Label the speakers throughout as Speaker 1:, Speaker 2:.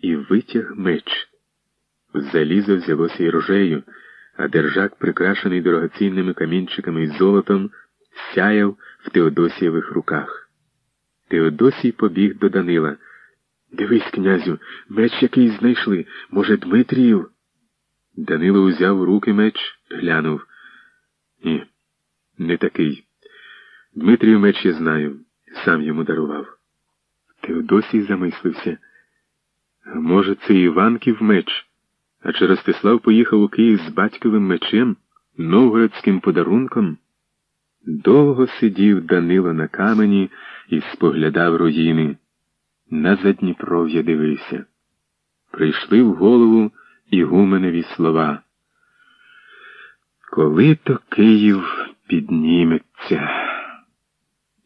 Speaker 1: і витяг меч. Залізо взялося й рожею, а держак, прикрашений дорогоцінними камінчиками і золотом, сяяв в Теодосієвих руках. Теодосій побіг до Данила. Дивись, князю, меч який знайшли. Може, Дмитріїв? Данило узяв у руки меч, глянув. Ні, не такий. Дмитрію меч я знаю, сам йому дарував. Теодосій замислився. Може, це Іванків меч, а чи Ростислав поїхав у Київ з батьковим мечем, новгородським подарунком? Довго сидів Данило на камені і споглядав руїни. На Задніпров'я дивився. Прийшли в голову ігуменеві слова. Коли то Київ підніметься.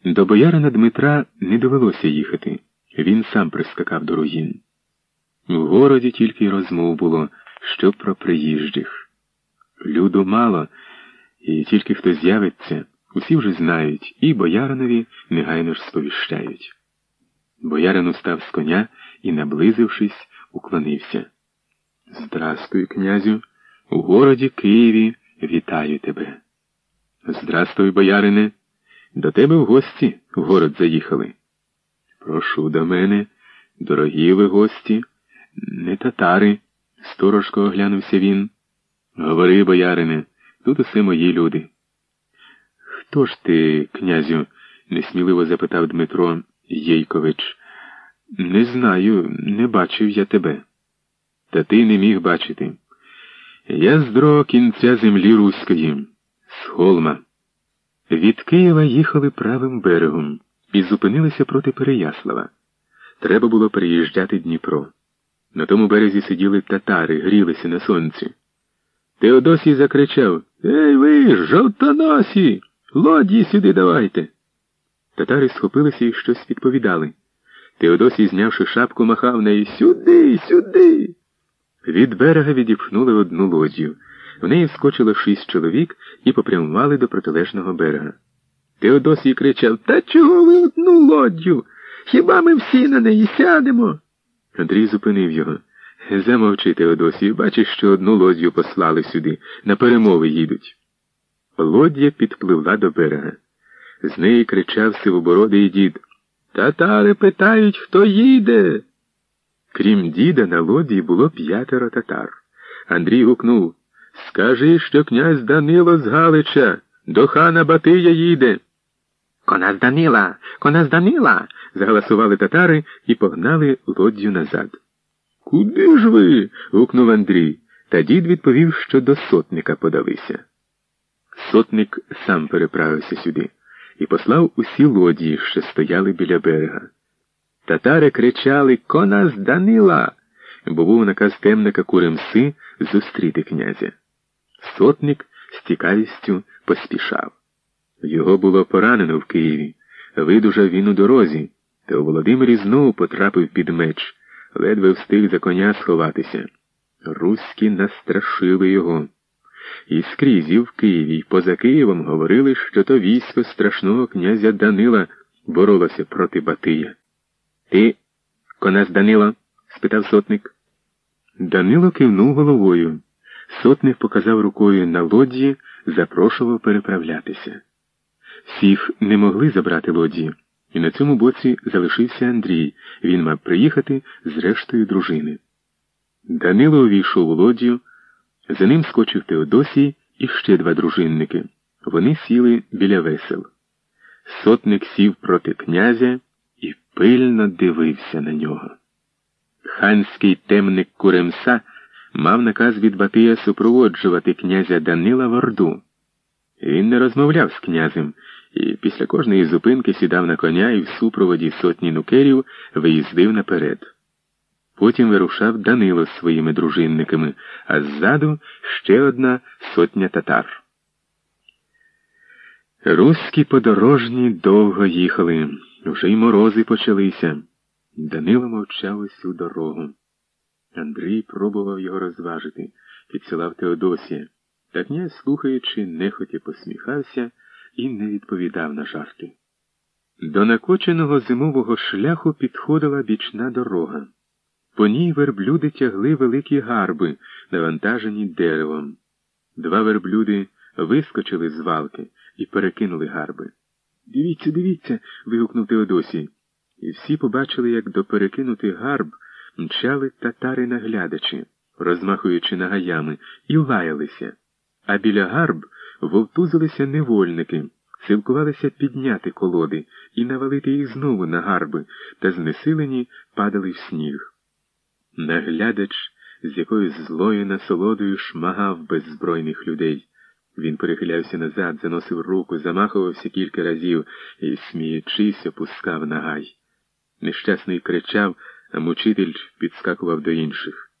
Speaker 1: До боярина Дмитра не довелося їхати. Він сам прискакав до руїн. В городі тільки й розмов було, що про приїжджих. Люду мало, і тільки хто з'явиться, усі вже знають, і бояринові негайно ж сповіщають. Боярин устав з коня і, наблизившись, уклонився. Здрастуй, князю, у городі Києві вітаю тебе. Здрастуй, боярине, до тебе в гості в город заїхали. Прошу до мене, дорогі ви гості, не татари, сторожко оглянувся він. Говори, боярине, тут усе мої люди. Хто ж ти, князю? несміливо запитав Дмитро Єйкович. Не знаю, не бачив я тебе. Та ти не міг бачити. Я з другого кінця землі Руської, з холма. Від Києва їхали правим берегом і зупинилися проти Переяслава. Треба було переїжджати Дніпро. На тому березі сиділи татари, грілися на сонці. Теодосій закричав Ей ви, жовтоносі! Лодії сюди давайте. Татари схопилися і щось відповідали. Теодосій, знявши шапку, махав неї Сюди, сюди. Від берега відіпхнули одну лодію. В неї вскочило шість чоловік і попрямували до протилежного берега. Теодосій кричав Та чого ви одну лодю? Хіба ми всі на неї сядемо? Андрій зупинив його. Замовчи, Теодосій, бачиш, що одну лодю послали сюди, на перемови їдуть. Лодя підпливла до берега. З неї кричав сивобородий дід. Татари питають, хто їде. Крім діда, на лодії було п'ятеро татар. Андрій гукнув Скажи, що князь Данило з Галича до хана Батия їде. Кона з Данила, кона з Данила. загаласували татари і погнали лоддю назад. Куди ж ви? гукнув Андрій, та дід відповів, що до сотника подалися. Сотник сам переправився сюди і послав усі лодії, що стояли біля берега. Татари кричали Кона з Данила, бо був наказ темника Куремси зустріти князя. Сотник з цікавістю поспішав. Його було поранено в Києві, видужав він у дорозі, та у Володимирі знову потрапив під меч, ледве встиг за коня сховатися. Руські настрашили його. І скрізь і в Києві, й поза Києвом говорили, що то військо страшного князя Данила боролося проти Батия. Ти, конас Данила? спитав сотник. Данило кивнув головою. Сотник показав рукою на лодії, запрошував переправлятися. Всіх не могли забрати лодії, і на цьому боці залишився Андрій. Він мав приїхати з рештою дружини. Данило увійшов у лодію, за ним скочив Теодосій і ще два дружинники. Вони сіли біля весел. Сотник сів проти князя і пильно дивився на нього. Ханський темник Куремса мав наказ від Батия супроводжувати князя Данила в Орду. Він не розмовляв з князем і після кожної зупинки сідав на коня і в супроводі сотні нукерів виїздив наперед. Потім вирушав Данило з своїми дружинниками, а ззаду ще одна сотня татар. Руські подорожні довго їхали, вже й морози почалися. Данило мовчав усю дорогу. Андрій пробував його розважити, підсилав Теодосія. Та князь, слухаючи, нехоті посміхався і не відповідав на жарти. До накоченого зимового шляху підходила бічна дорога. По ній верблюди тягли великі гарби, навантажені деревом. Два верблюди вискочили з валки і перекинули гарби. Дивіться, дивіться. вигукнув Теодосій. І всі побачили, як до перекинутих гарб мчали татари наглядачі, розмахуючи нагаями, і лаялися. А біля гарб вовтузилися невольники, силкувалися підняти колоди і навалити їх знову на гарби, та знесилені падали в сніг. Наглядач з якоюсь злою насолодою шмагав беззбройних людей. Він перехилявся назад, заносив руку, замахувався кілька разів і, сміючись, опускав нагай. Нещасний кричав, а мучитель підскакував до інших.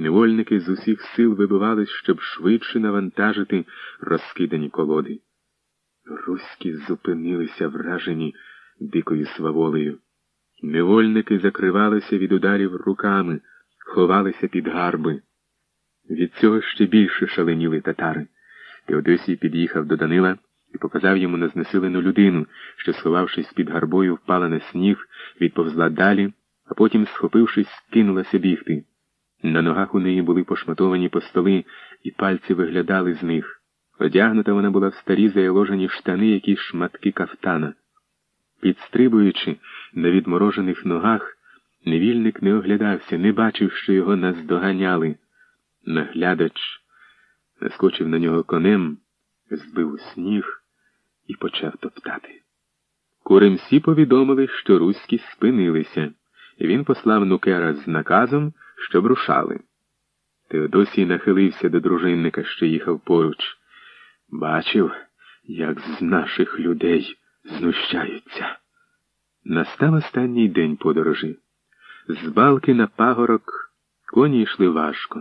Speaker 1: Невольники з усіх сил вибивались, щоб швидше навантажити розкидані колоди. Руські зупинилися вражені дикою сваволею. Невольники закривалися від ударів руками, ховалися під гарби. Від цього ще більше шаленіли татари. Теодосій під'їхав до Данила і показав йому на знесилену людину, що, сховавшись під гарбою, впала на сніг, відповзла далі, а потім, схопившись, кинулася бігти. На ногах у неї були пошматовані постоли, і пальці виглядали з них. Одягнута вона була в старі заяложені штани, якісь шматки кафтана. Підстрибуючи на відморожених ногах, невільник не оглядався, не бачив, що його наздоганяли. Наглядач наскочив на нього конем, збив у сніг і почав топтати. Куремсі повідомили, що руські спинилися, він послав нукера з наказом, щоб рушали. Теодосій нахилився до дружинника, що їхав поруч. Бачив, як з наших людей знущаються. Настав останній день подорожі. З балки на пагорок коні йшли важко.